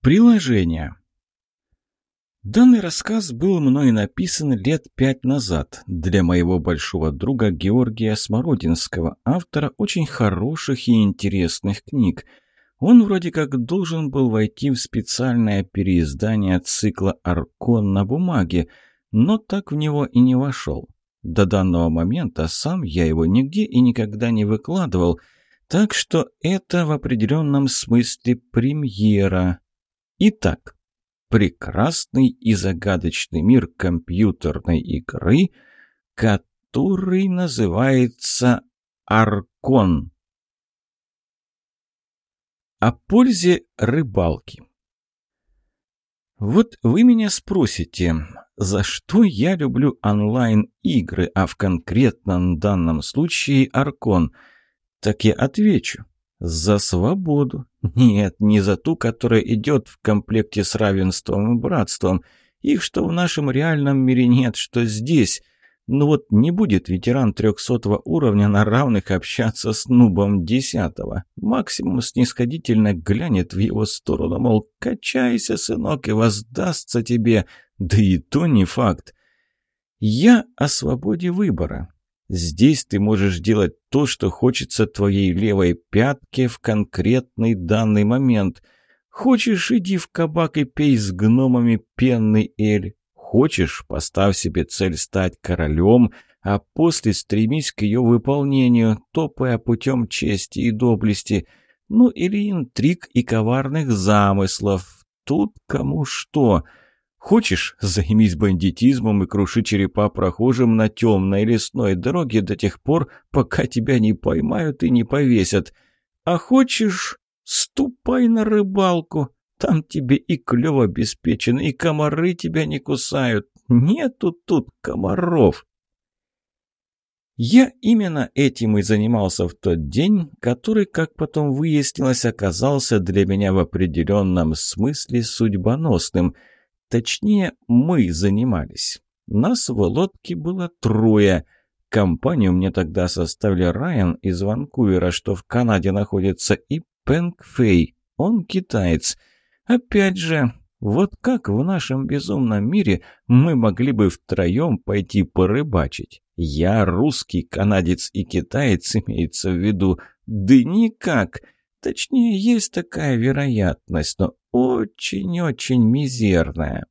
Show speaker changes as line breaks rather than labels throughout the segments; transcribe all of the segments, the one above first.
Приложение. Данный рассказ был мной написан лет пять назад для моего большого друга Георгия Смородинского, автора очень хороших и интересных книг. Он вроде как должен был войти в специальное переиздание цикла «Аркон» на бумаге, но так в него и не вошел. До данного момента сам я его нигде и никогда не выкладывал, так что это в определенном смысле премьера. Итак, прекрасный и загадочный мир компьютерной игры, который называется Аркон. О пользе рыбалки. Вот вы меня спросите, за что я люблю онлайн-игры, а в конкретном данном случае Аркон? Так я отвечу. За свободу. Нет, не за ту, которая идет в комплекте с равенством и братством. Их что в нашем реальном мире нет, что здесь. Ну вот не будет ветеран трехсотого уровня на равных общаться с нубом десятого. Максимум снисходительно глянет в его сторону, мол, качайся, сынок, и воздастся тебе. Да и то не факт. Я о свободе выбора. Здесь ты можешь делать то, что хочется твоей левой пятке в конкретный данный момент. Хочешь, иди в кабак и пей с гномами пенный эль. Хочешь, поставь себе цель стать королем, а после стремись к ее выполнению, топая путем чести и доблести. Ну или интриг и коварных замыслов. Тут кому что — Хочешь, займись бандитизмом и круши черепа прохожим на темной лесной дороге до тех пор, пока тебя не поймают и не повесят. А хочешь, ступай на рыбалку. Там тебе и клёв обеспечен, и комары тебя не кусают. Нету тут комаров. Я именно этим и занимался в тот день, который, как потом выяснилось, оказался для меня в определенном смысле судьбоносным – Точнее, мы занимались. Нас в лодке было трое. Компанию мне тогда составили Райан из Ванкувера, что в Канаде находится, и Пэнк Фэй. Он китаец. Опять же, вот как в нашем безумном мире мы могли бы втроем пойти порыбачить? Я русский, канадец и китаец имеется в виду. Да никак. Точнее, есть такая вероятность, но очень-очень мизерная.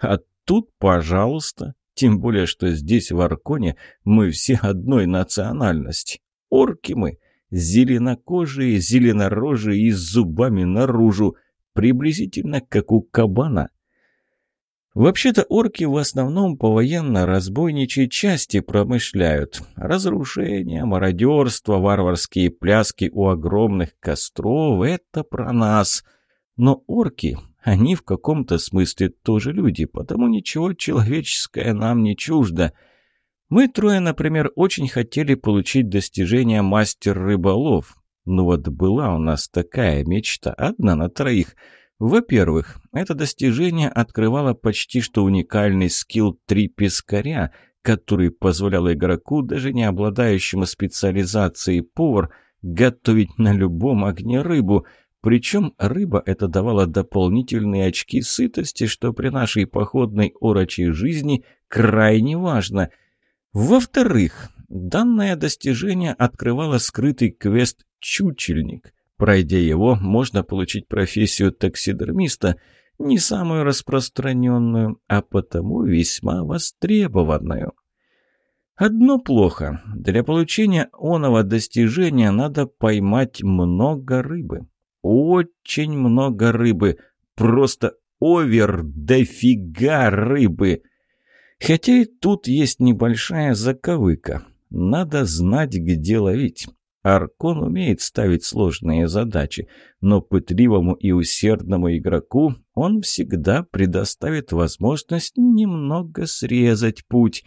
А тут, пожалуйста, тем более, что здесь, в Арконе, мы все одной национальности. Орки мы, зеленокожие, зеленорожие и с зубами наружу, приблизительно как у кабана. Вообще-то орки в основном по военно-разбойничьей части промышляют. Разрушение, мародерство, варварские пляски у огромных костров — это про нас — но орки, они в каком-то смысле тоже люди, потому ничего человеческое нам не чуждо. Мы трое, например, очень хотели получить достижение мастер-рыболов. Ну вот была у нас такая мечта, одна на троих. Во-первых, это достижение открывало почти что уникальный скилл «Три пескаря», который позволял игроку, даже не обладающему специализацией повар, готовить на любом огне рыбу – причем рыба это давала дополнительные очки сытости, что при нашей походной орочей жизни крайне важно. Во-вторых, данное достижение открывало скрытый квест «Чучельник». Пройдя его, можно получить профессию таксидермиста, не самую распространенную, а потому весьма востребованную. Одно плохо. Для получения оного достижения надо поймать много рыбы. Очень много рыбы. Просто овер дофига рыбы. Хотя и тут есть небольшая заковыка. Надо знать, где ловить. Аркон умеет ставить сложные задачи, но пытливому и усердному игроку он всегда предоставит возможность немного срезать путь.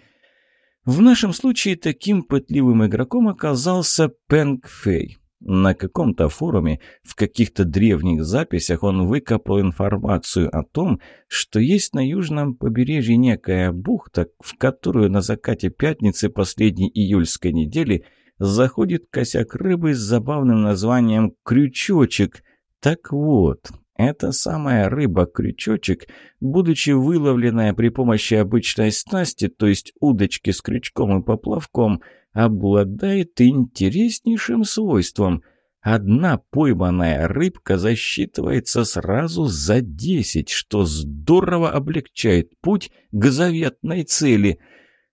В нашем случае таким пытливым игроком оказался Пэнк Фэй. На каком-то форуме, в каких-то древних записях он выкопал информацию о том, что есть на южном побережье некая бухта, в которую на закате пятницы последней июльской недели заходит косяк рыбы с забавным названием «крючочек». Так вот, Эта самая рыба-крючочек, будучи выловленная при помощи обычной снасти, то есть удочки с крючком и поплавком, обладает интереснейшим свойством. Одна пойманная рыбка засчитывается сразу за десять, что здорово облегчает путь к заветной цели.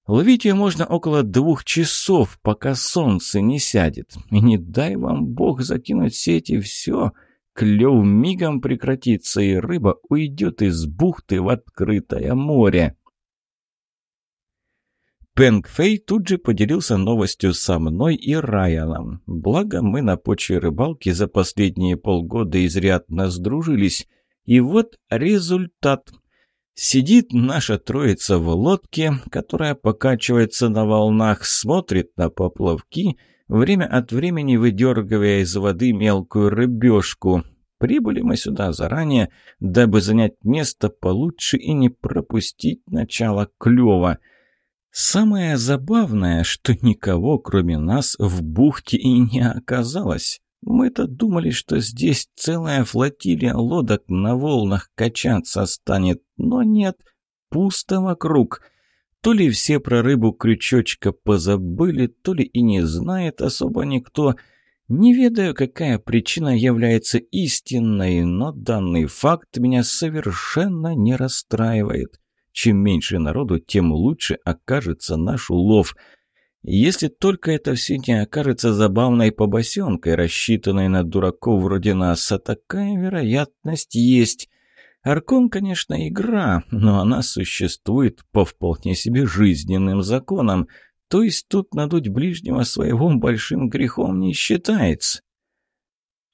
Ловить ее можно около двух часов, пока солнце не сядет. И не дай вам бог закинуть сети все, клев мигом прекратится, и рыба уйдет из бухты в открытое море. Пэнк Фэй тут же поделился новостью со мной и Райаном. Благо, мы на почве рыбалки за последние полгода изрядно сдружились. И вот результат. Сидит наша троица в лодке, которая покачивается на волнах, смотрит на поплавки, время от времени выдергивая из воды мелкую рыбешку. Прибыли мы сюда заранее, дабы занять место получше и не пропустить начало клёва — Самое забавное, что никого, кроме нас, в бухте и не оказалось. Мы-то думали, что здесь целая флотилия лодок на волнах качаться станет, но нет, пусто вокруг. То ли все про рыбу крючочка позабыли, то ли и не знает особо никто. Не ведаю, какая причина является истинной, но данный факт меня совершенно не расстраивает. Чем меньше народу, тем лучше окажется наш улов. Если только это все не окажется забавной побосенкой, рассчитанной на дураков вроде нас, а такая вероятность есть. Аркон, конечно, игра, но она существует по вполне себе жизненным законам, то есть тут надуть ближнего своего большим грехом не считается.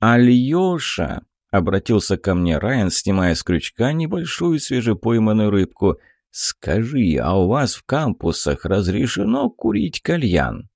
«Альёша!» — обратился ко мне Райан, снимая с крючка небольшую свежепойманную рыбку — «Скажи, а у вас в кампусах разрешено курить кальян?»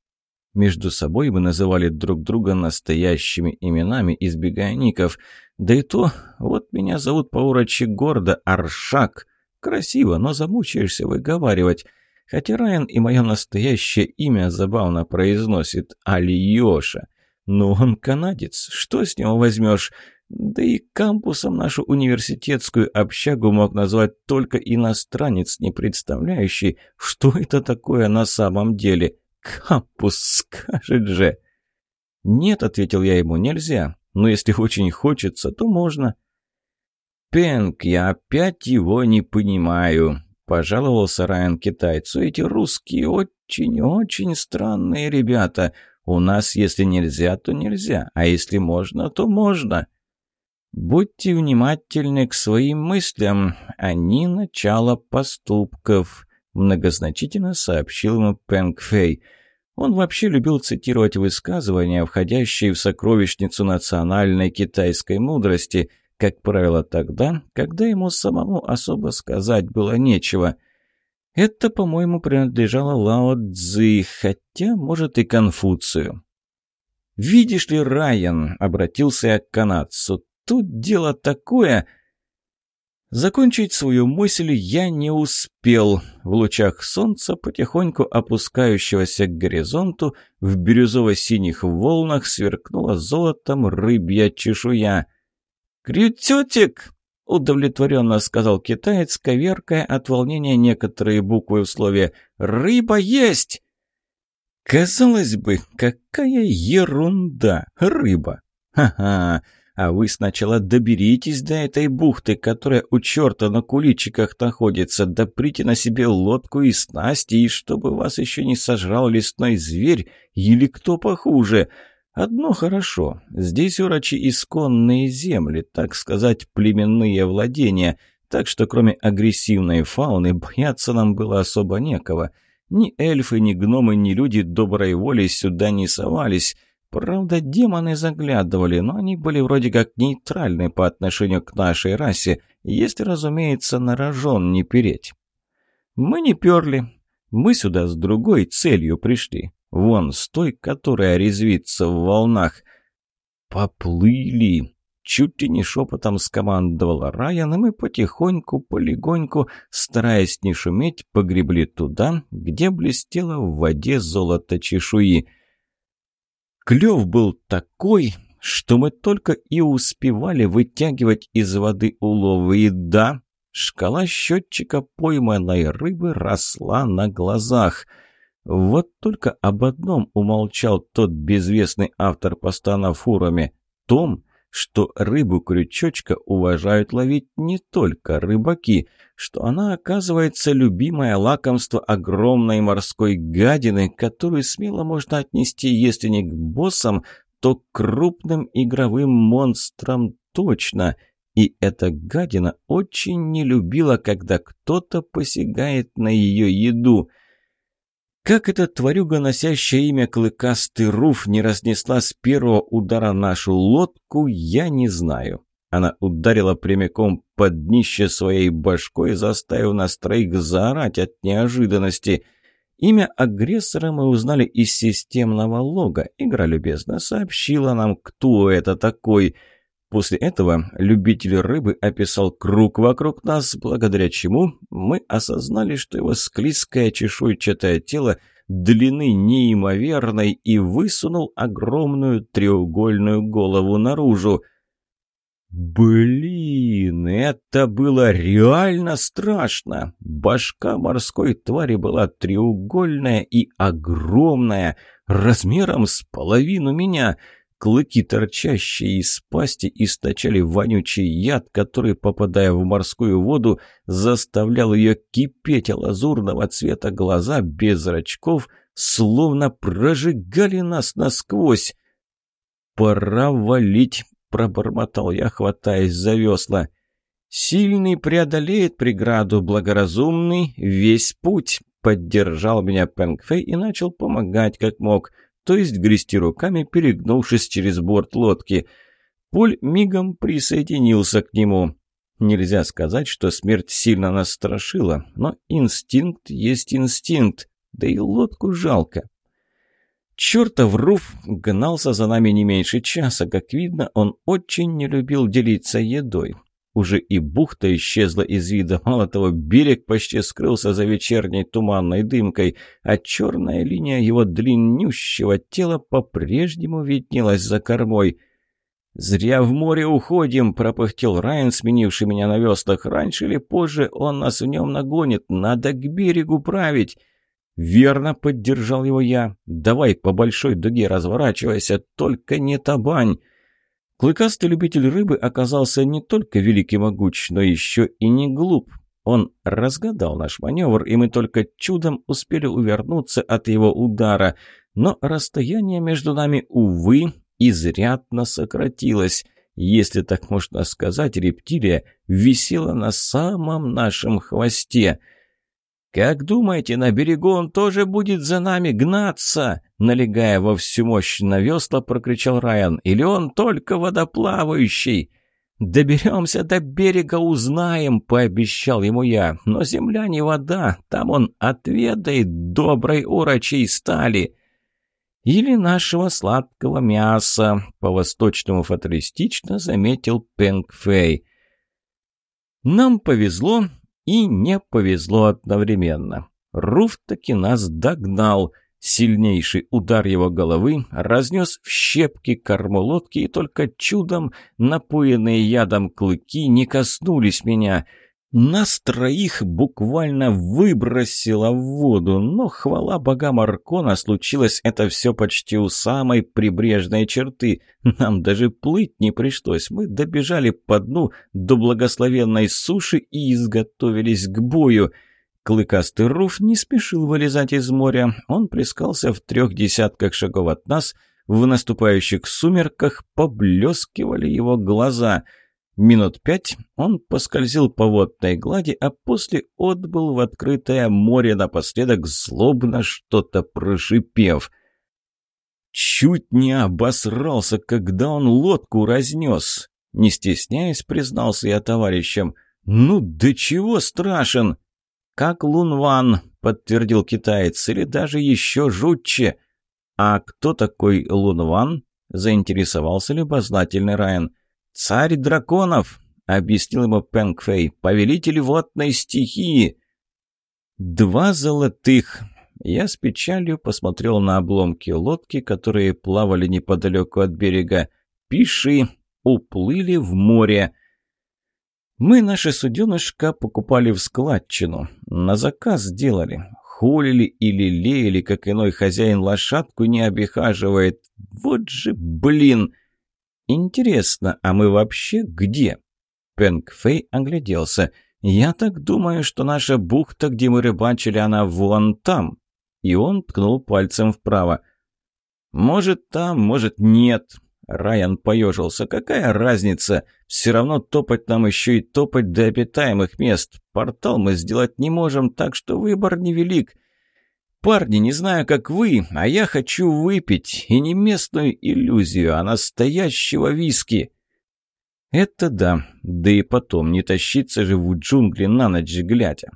Между собой мы называли друг друга настоящими именами, избегая ников. Да и то, вот меня зовут по-урочи гордо Аршак. Красиво, но замучаешься выговаривать. Хотя Райан и мое настоящее имя забавно произносит Алиёша. Ну, он канадец, что с него возьмешь? Да и кампусом нашу университетскую общагу мог назвать только иностранец, не представляющий, что это такое на самом деле. Кампус, скажет же. «Нет», — ответил я ему, — «нельзя. Но если очень хочется, то можно». «Пенк, я опять его не понимаю», — пожаловался Райан китайцу. «Эти русские очень-очень странные ребята. У нас, если нельзя, то нельзя, а если можно, то можно». «Будьте внимательны к своим мыслям, они начало поступков», — многозначительно сообщил ему Пэнк Фэй. Он вообще любил цитировать высказывания, входящие в сокровищницу национальной китайской мудрости, как правило, тогда, когда ему самому особо сказать было нечего. Это, по-моему, принадлежало Лао Цзи, хотя, может, и Конфуцию. «Видишь ли, Райан», — обратился я к канадцу, тут дело такое...» Закончить свою мысль я не успел. В лучах солнца, потихоньку опускающегося к горизонту, в бирюзово-синих волнах сверкнула золотом рыбья чешуя. «Крютютик!» — удовлетворенно сказал китаец, коверкая от волнения некоторые буквы в слове «Рыба есть!» Казалось бы, какая ерунда! Рыба! Ха-ха! А вы сначала доберитесь до этой бухты, которая у черта на куличиках находится, доприте на себе лодку и снасти, и чтобы вас еще не сожрал лесной зверь или кто похуже. Одно хорошо, здесь урочи исконные земли, так сказать, племенные владения, так что кроме агрессивной фауны бояться нам было особо некого. Ни эльфы, ни гномы, ни люди доброй воли сюда не совались». Правда, демоны заглядывали, но они были вроде как нейтральны по отношению к нашей расе, если, разумеется, на рожон не переть. Мы не перли. Мы сюда с другой целью пришли. Вон, с той, которая резвится в волнах. Поплыли. Чуть ли не шепотом скомандовал Райан, и мы потихоньку, полегоньку, стараясь не шуметь, погребли туда, где блестело в воде золото чешуи. Клев был такой, что мы только и успевали вытягивать из воды уловы. И да, шкала счетчика пойманной рыбы росла на глазах. Вот только об одном умолчал тот безвестный автор поста на форуме. Том, что рыбу-крючочка уважают ловить не только рыбаки, что она, оказывается, любимое лакомство огромной морской гадины, которую смело можно отнести, если не к боссам, то к крупным игровым монстрам точно. И эта гадина очень не любила, когда кто-то посягает на ее еду – как эта тварюга, носящая имя Клыкастый Руф, не разнесла с первого удара нашу лодку, я не знаю. Она ударила прямиком под днище своей башкой, заставив нас троих заорать от неожиданности. Имя агрессора мы узнали из системного лога. Игра любезно сообщила нам, кто это такой – После этого любитель рыбы описал круг вокруг нас, благодаря чему мы осознали, что его склизкое чешуйчатое тело длины неимоверной и высунул огромную треугольную голову наружу. Блин, это было реально страшно. Башка морской твари была треугольная и огромная, размером с половину меня — Клыки, торчащие из пасти, источали вонючий яд, который, попадая в морскую воду, заставлял ее кипеть, а лазурного цвета глаза без зрачков словно прожигали нас насквозь. «Пора валить», — пробормотал я, хватаясь за весла. «Сильный преодолеет преграду, благоразумный — весь путь», — поддержал меня Пэнгфэй и начал помогать как мог — то есть грести руками, перегнувшись через борт лодки. Поль мигом присоединился к нему. Нельзя сказать, что смерть сильно нас страшила, но инстинкт есть инстинкт, да и лодку жалко. Чертов Руф гнался за нами не меньше часа. Как видно, он очень не любил делиться едой. Уже и бухта исчезла из вида. Мало того, берег почти скрылся за вечерней туманной дымкой, а черная линия его длиннющего тела по-прежнему виднелась за кормой. «Зря в море уходим», — пропыхтел Райан, сменивший меня на веслах. «Раньше или позже он нас в нем нагонит. Надо к берегу править». «Верно», — поддержал его я. «Давай по большой дуге разворачивайся, только не табань». Клыкастый любитель рыбы оказался не только великий могуч, но еще и не глуп. Он разгадал наш маневр, и мы только чудом успели увернуться от его удара. Но расстояние между нами, увы, изрядно сократилось. Если так можно сказать, рептилия висела на самом нашем хвосте — «Как думаете, на берегу он тоже будет за нами гнаться?» Налегая во всю мощь на весла, прокричал Райан. «Или он только водоплавающий?» «Доберемся до берега, узнаем», — пообещал ему я. «Но земля не вода, там он отведает доброй урочей стали». «Или нашего сладкого мяса», — по-восточному фаталистично заметил Пэнк Фэй. Нам повезло, и не повезло одновременно. Руф таки нас догнал. Сильнейший удар его головы разнес в щепки корму лодки, и только чудом напоенные ядом клыки не коснулись меня — нас троих буквально выбросило в воду, но, хвала богам Аркона, случилось это все почти у самой прибрежной черты. Нам даже плыть не пришлось. Мы добежали по дну до благословенной суши и изготовились к бою. Клыкастый Руф не спешил вылезать из моря. Он плескался в трех десятках шагов от нас. В наступающих сумерках поблескивали его глаза — Минут пять он поскользил по водной глади, а после отбыл в открытое море напоследок, злобно что-то прошипев. Чуть не обосрался, когда он лодку разнес. Не стесняясь, признался я товарищам. «Ну, до чего страшен?» «Как Лунван», — подтвердил китаец, — «или даже еще жутче». «А кто такой Лунван?» — заинтересовался любознательный Райан. «Царь драконов!» — объяснил ему Пэнк Фэй. «Повелитель водной стихии!» «Два золотых!» Я с печалью посмотрел на обломки лодки, которые плавали неподалеку от берега. пиши, уплыли в море. Мы наше суденышко покупали в складчину, на заказ делали, холили или лелеяли, как иной хозяин лошадку не обихаживает. Вот же блин! Интересно, а мы вообще где? Пэнк Фэй огляделся. «Я так думаю, что наша бухта, где мы рыбачили, она вон там». И он ткнул пальцем вправо. «Может, там, может, нет». Райан поежился. «Какая разница? Все равно топать нам еще и топать до обитаемых мест. Портал мы сделать не можем, так что выбор невелик. Парни, не знаю, как вы, а я хочу выпить. И не местную иллюзию, а настоящего виски». «Это да. Да и потом, не тащиться же в джунгли на ночь глядя».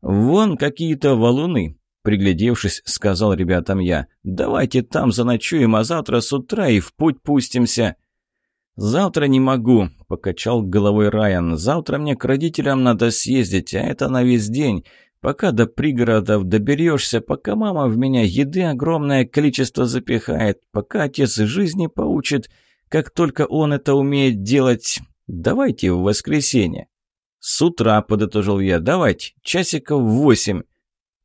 «Вон какие-то валуны», Приглядевшись, сказал ребятам я, «Давайте там заночуем, а завтра с утра и в путь пустимся». «Завтра не могу», — покачал головой Райан. «Завтра мне к родителям надо съездить, а это на весь день. Пока до пригородов доберешься, пока мама в меня еды огромное количество запихает, пока отец жизни поучит, как только он это умеет делать. Давайте в воскресенье». «С утра», — подытожил я, — «давайте, часиков восемь».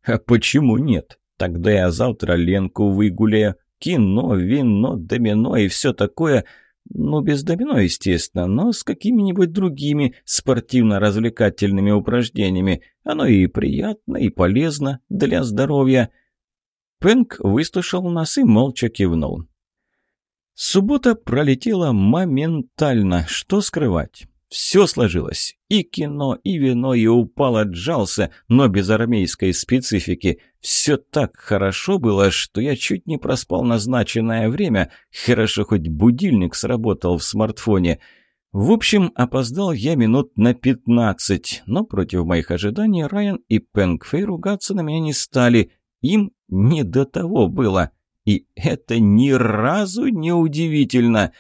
А почему нет? Тогда я завтра Ленку выгуляю. Кино, вино, домино и все такое. Ну, без домино, естественно, но с какими-нибудь другими спортивно-развлекательными упражнениями. Оно и приятно, и полезно для здоровья. Пэнк выслушал нас и молча кивнул. Суббота пролетела моментально, что скрывать. Все сложилось. И кино, и вино, и упал, отжался, но без армейской специфики. Все так хорошо было, что я чуть не проспал назначенное время. Хорошо, хоть будильник сработал в смартфоне. В общем, опоздал я минут на пятнадцать, но против моих ожиданий Райан и Пэнк Фэй ругаться на меня не стали. Им не до того было. И это ни разу не удивительно.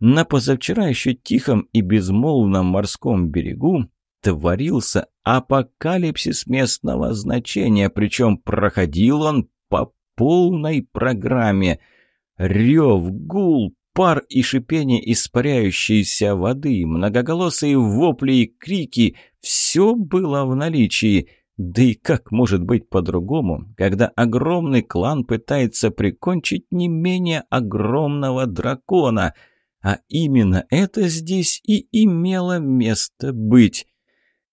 На позавчера еще тихом и безмолвном морском берегу творился апокалипсис местного значения, причем проходил он по полной программе. Рев, гул, пар и шипение испаряющейся воды, многоголосые вопли и крики — все было в наличии. Да и как может быть по-другому, когда огромный клан пытается прикончить не менее огромного дракона — а именно это здесь и имело место быть.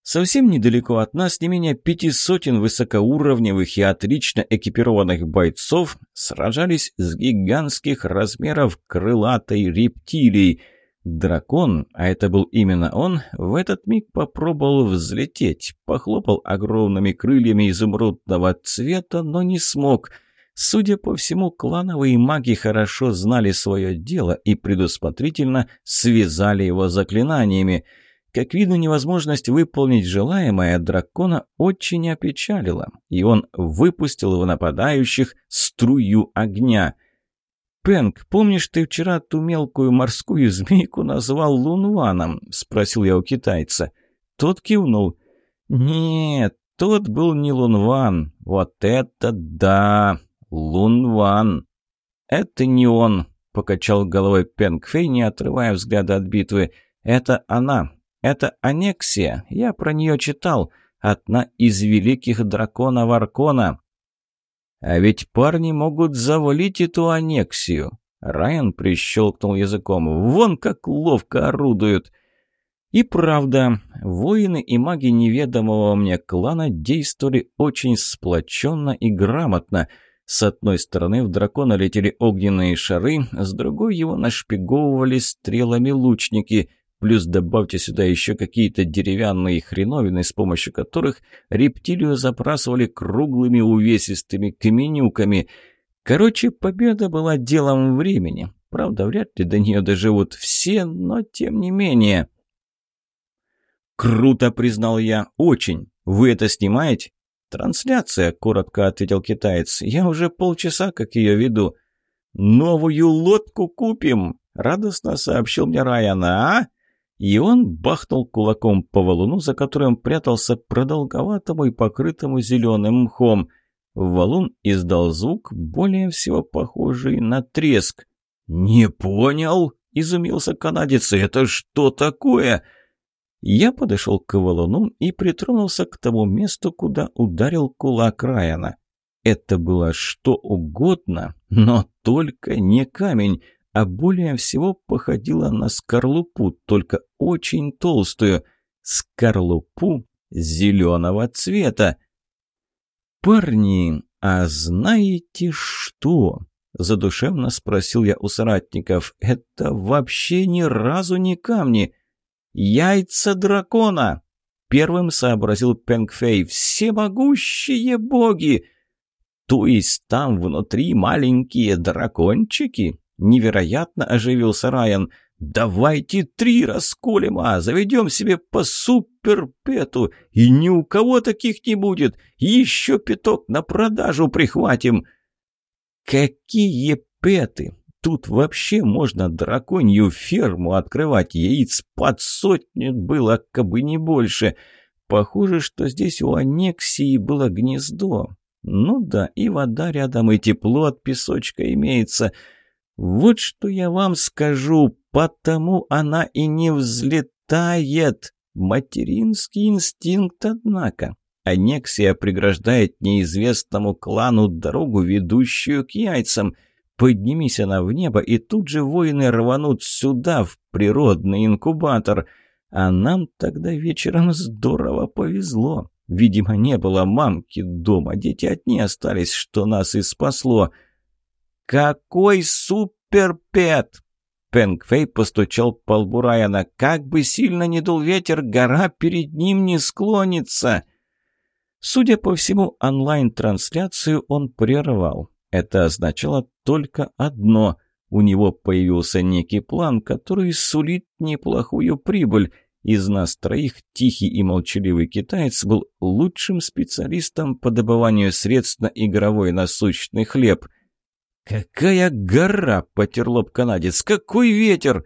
Совсем недалеко от нас не менее пяти сотен высокоуровневых и отлично экипированных бойцов сражались с гигантских размеров крылатой рептилией. Дракон, а это был именно он, в этот миг попробовал взлететь, похлопал огромными крыльями изумрудного цвета, но не смог — Судя по всему, клановые маги хорошо знали свое дело и предусмотрительно связали его заклинаниями. Как видно, невозможность выполнить желаемое дракона очень опечалила, и он выпустил в нападающих струю огня. «Пэнк, помнишь, ты вчера ту мелкую морскую змейку назвал Лунваном?» — спросил я у китайца. Тот кивнул. «Нет, тот был не Лунван. Вот это да!» «Лунван!» «Это не он!» — покачал головой Пенг Фэй, не отрывая взгляда от битвы. «Это она! Это Анексия! Я про нее читал! Одна из великих драконов Аркона!» «А ведь парни могут завалить эту Анексию!» Райан прищелкнул языком. «Вон как ловко орудуют!» И правда, воины и маги неведомого мне клана действовали очень сплоченно и грамотно — с одной стороны в дракона летели огненные шары, с другой его нашпиговывали стрелами лучники. Плюс добавьте сюда еще какие-то деревянные хреновины, с помощью которых рептилию забрасывали круглыми увесистыми каменюками. Короче, победа была делом времени. Правда, вряд ли до нее доживут все, но тем не менее... «Круто!» — признал я. «Очень! Вы это снимаете?» «Трансляция», — коротко ответил китаец. «Я уже полчаса как ее веду». «Новую лодку купим!» — радостно сообщил мне Райан. «А?» И он бахнул кулаком по валуну, за которым прятался продолговатому и покрытому зеленым мхом. Валун издал звук, более всего похожий на треск. «Не понял?» – изумился канадец. «Это что такое?» Я подошел к валуну и притронулся к тому месту, куда ударил кулак Райана. Это было что угодно, но только не камень, а более всего походило на скорлупу, только очень толстую. Скорлупу зеленого цвета. «Парни, а знаете что?» – задушевно спросил я у соратников. «Это вообще ни разу не камни. Яйца дракона!» Первым сообразил Пенгфей. «Всемогущие боги!» «То есть там внутри маленькие дракончики?» Невероятно оживился Райан. «Давайте три расколем, а заведем себе по суперпету, и ни у кого таких не будет. Еще пяток на продажу прихватим». «Какие петы? Тут вообще можно драконью ферму открывать. Яиц под сотню было, кабы не больше. Похоже, что здесь у аннексии было гнездо. Ну да, и вода рядом, и тепло от песочка имеется. Вот что я вам скажу, потому она и не взлетает. Материнский инстинкт, однако. Аннексия преграждает неизвестному клану дорогу, ведущую к яйцам. Поднимись она в небо, и тут же воины рванут сюда, в природный инкубатор. А нам тогда вечером здорово повезло. Видимо, не было мамки дома, дети от ней остались, что нас и спасло. «Какой суперпет!» Пенгфей постучал по лбу Райана. «Как бы сильно не дул ветер, гора перед ним не склонится!» Судя по всему, онлайн-трансляцию он прервал. Это означало только одно – у него появился некий план, который сулит неплохую прибыль – из нас троих тихий и молчаливый китаец был лучшим специалистом по добыванию средств на игровой насущный хлеб. «Какая гора!» — потер лоб канадец. «Какой ветер!»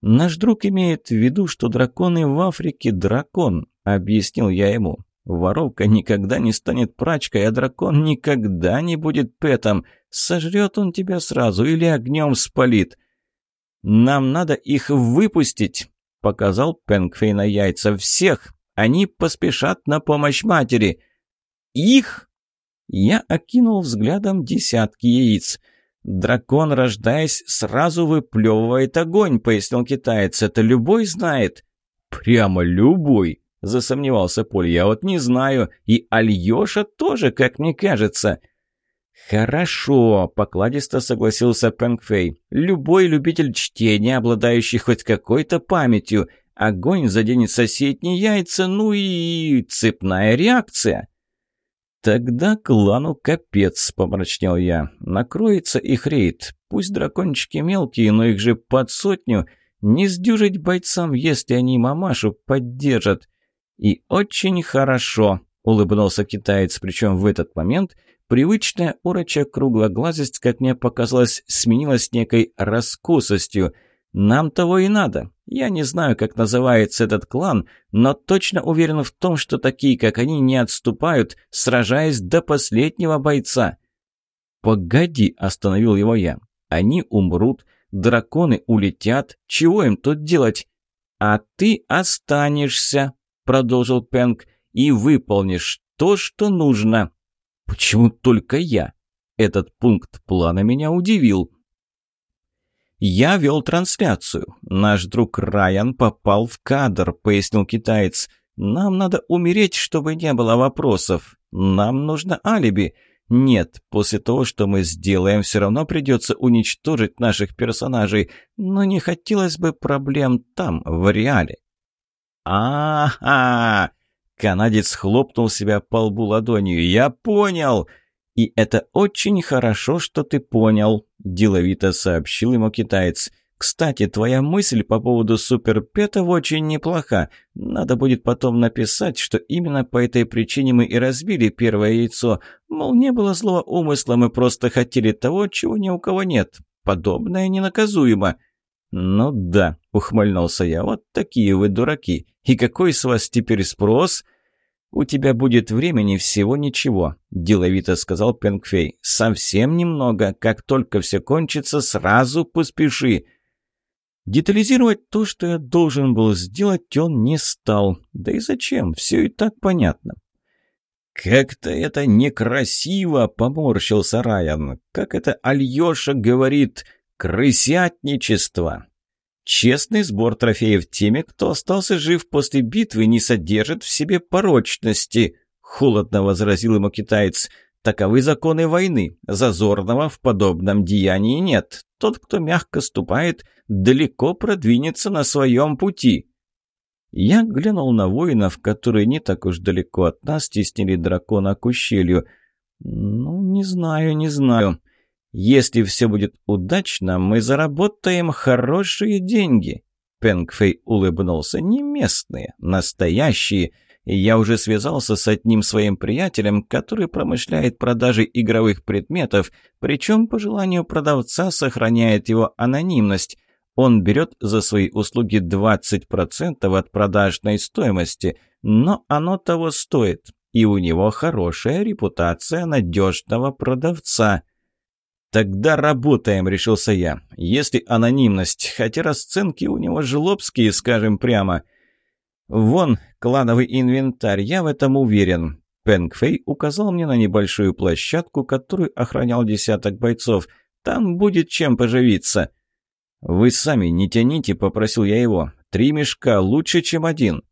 «Наш друг имеет в виду, что драконы в Африке дракон», — объяснил я ему. «Воровка никогда не станет прачкой, а дракон никогда не будет пэтом. Сожрет он тебя сразу или огнем спалит». «Нам надо их выпустить», Показал Пенгфей на яйца. «Всех! Они поспешат на помощь матери!» «Их?» Я окинул взглядом десятки яиц. «Дракон, рождаясь, сразу выплевывает огонь», — пояснил китаец. «Это любой знает». «Прямо любой», — засомневался Поль. «Я вот не знаю. И Альёша тоже, как мне кажется». «Хорошо», — покладисто согласился Пэнгфэй. «Любой любитель чтения, обладающий хоть какой-то памятью. Огонь заденет соседние яйца, ну и цепная реакция». «Тогда клану капец», — помрачнел я. «Накроется их рейд. Пусть дракончики мелкие, но их же под сотню. Не сдюжить бойцам, если они мамашу поддержат». «И очень хорошо», — улыбнулся китаец, причем в этот момент — Привычная уроча круглоглазость, как мне показалось, сменилась некой раскосостью. Нам того и надо. Я не знаю, как называется этот клан, но точно уверен в том, что такие, как они, не отступают, сражаясь до последнего бойца. «Погоди», — остановил его я. «Они умрут, драконы улетят. Чего им тут делать?» «А ты останешься», — продолжил Пенк, — «и выполнишь то, что нужно». Почему только я? Этот пункт плана меня удивил. «Я вел трансляцию. Наш друг Райан попал в кадр», — пояснил китаец. «Нам надо умереть, чтобы не было вопросов. Нам нужно алиби. Нет, после того, что мы сделаем, все равно придется уничтожить наших персонажей, но не хотелось бы проблем там, в реале». «А-а-а!» Канадец хлопнул себя по лбу ладонью. «Я понял!» «И это очень хорошо, что ты понял», – деловито сообщил ему китаец. «Кстати, твоя мысль по поводу суперпетов очень неплоха. Надо будет потом написать, что именно по этой причине мы и разбили первое яйцо. Мол, не было злого умысла, мы просто хотели того, чего ни у кого нет. Подобное ненаказуемо». «Ну да», — ухмыльнулся я, — «вот такие вы дураки. И какой с вас теперь спрос?» «У тебя будет времени всего ничего», – деловито сказал Пенгфей. «Совсем немного. Как только все кончится, сразу поспеши». Детализировать то, что я должен был сделать, он не стал. Да и зачем? Все и так понятно. «Как-то это некрасиво!» — поморщился Райан. «Как это Альёша говорит? Крысятничество!» Честный сбор трофеев теми, кто остался жив после битвы, не содержит в себе порочности, холодно возразил ему китаец. Таковы законы войны. Зазорного в подобном деянии нет. Тот, кто мягко ступает, далеко продвинется на своем пути. Я глянул на воинов, которые не так уж далеко от нас теснили дракона к ущелью. Ну, не знаю, не знаю. Если все будет удачно, мы заработаем хорошие деньги. Пенгфей улыбнулся. Не местные, настоящие. я уже связался с одним своим приятелем, который промышляет продажей игровых предметов, причем по желанию продавца сохраняет его анонимность. Он берет за свои услуги 20% от продажной стоимости, но оно того стоит, и у него хорошая репутация надежного продавца. «Тогда работаем», — решился я. «Если анонимность, хотя расценки у него жлобские, скажем прямо». «Вон, клановый инвентарь, я в этом уверен». Пэнк Фэй указал мне на небольшую площадку, которую охранял десяток бойцов. «Там будет чем поживиться». «Вы сами не тяните», — попросил я его. «Три мешка лучше, чем один».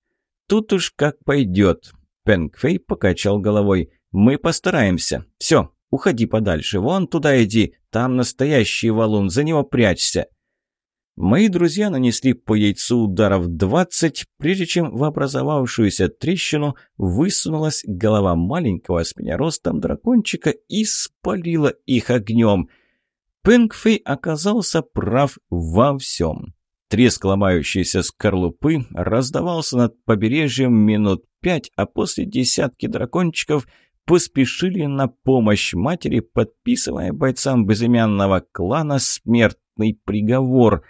«Тут уж как пойдет». Пэнк Фэй покачал головой. «Мы постараемся. Все, Уходи подальше, вон туда иди, там настоящий валун, за него прячься». Мои друзья нанесли по яйцу ударов двадцать, прежде чем в образовавшуюся трещину высунулась голова маленького с меня ростом дракончика и спалила их огнем. Пэнгфэй оказался прав во всем. Треск ломающейся скорлупы раздавался над побережьем минут пять, а после десятки дракончиков поспешили на помощь матери, подписывая бойцам безымянного клана смертный приговор.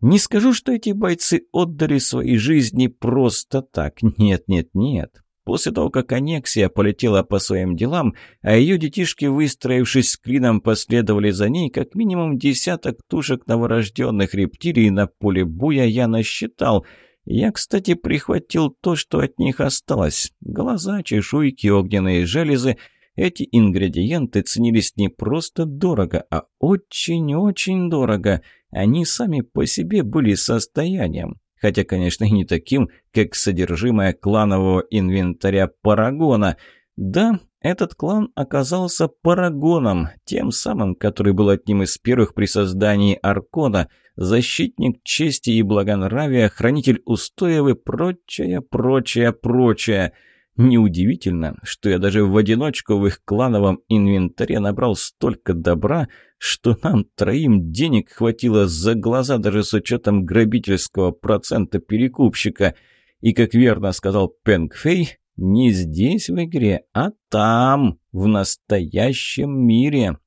Не скажу, что эти бойцы отдали свои жизни просто так. Нет, нет, нет. После того, как Анексия полетела по своим делам, а ее детишки, выстроившись клином, последовали за ней, как минимум десяток тушек новорожденных рептилий на поле буя я насчитал — я, кстати, прихватил то, что от них осталось. Глаза, чешуйки, огненные железы. Эти ингредиенты ценились не просто дорого, а очень-очень дорого. Они сами по себе были состоянием. Хотя, конечно, и не таким, как содержимое кланового инвентаря Парагона. Да, этот клан оказался Парагоном, тем самым, который был одним из первых при создании Аркона – защитник чести и благонравия, хранитель устоев и прочее, прочее, прочее. Неудивительно, что я даже в одиночку в их клановом инвентаре набрал столько добра, что нам троим денег хватило за глаза даже с учетом грабительского процента перекупщика. И, как верно сказал Пэнк Фэй, не здесь в игре, а там, в настоящем мире.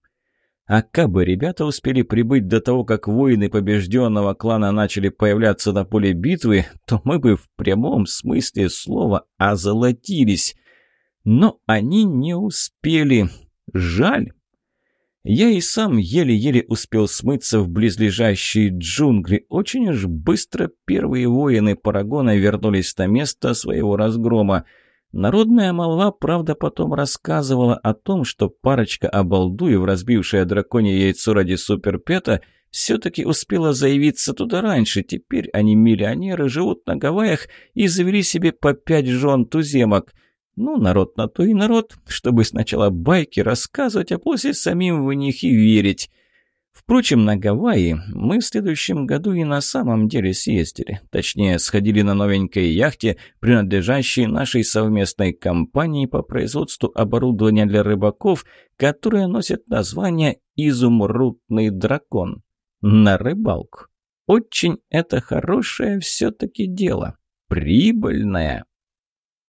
А кабы ребята успели прибыть до того, как воины побежденного клана начали появляться на поле битвы, то мы бы в прямом смысле слова озолотились. Но они не успели. Жаль. Я и сам еле-еле успел смыться в близлежащие джунгли. Очень уж быстро первые воины Парагона вернулись на место своего разгрома. Народная молва, правда, потом рассказывала о том, что парочка обалдуев, разбившая драконье яйцо ради суперпета, все-таки успела заявиться туда раньше. Теперь они миллионеры, живут на Гавайях и завели себе по пять жен туземок. Ну, народ на то и народ, чтобы сначала байки рассказывать, а после самим в них и верить. Впрочем, на Гавайи мы в следующем году и на самом деле съездили. Точнее, сходили на новенькой яхте, принадлежащей нашей совместной компании по производству оборудования для рыбаков, которая носит название «Изумрудный дракон». На рыбалку. Очень это хорошее все-таки дело. Прибыльное.